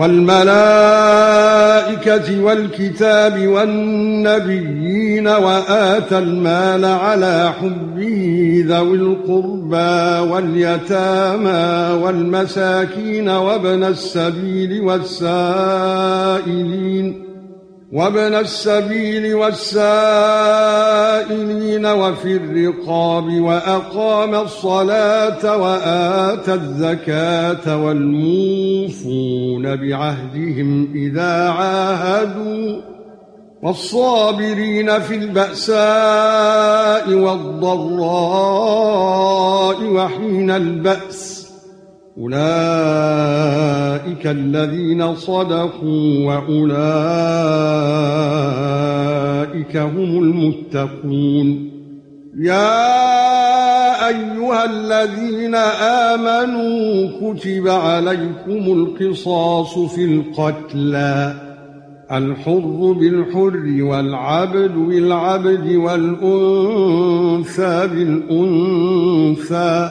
والملائكة والكتاب والنبيين وآتى المال على حبه ذوي القربى واليتامى والمساكين وابن السبيل والسائلين وابن السبيل والسائلين وفي الرقاب وأقام الصلاة واتى الزكاة والموفون بعهدهم إذا عاهدوا والصابرين في البأساء والضراء وحين البأس أولئك الذين صدقوا وأولئك هم المتقون. يا أيها الذين آمنوا كتب عليكم القصاص في القتلى الحر بالحر والعبد بالعبد والأنثى بالأنثى.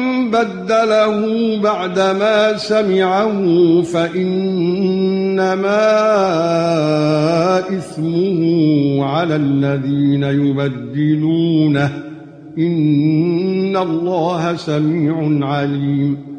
بدله بعدما سمعه فإنما إثمه على الذين يبدلونه. إن الله سميع عليم.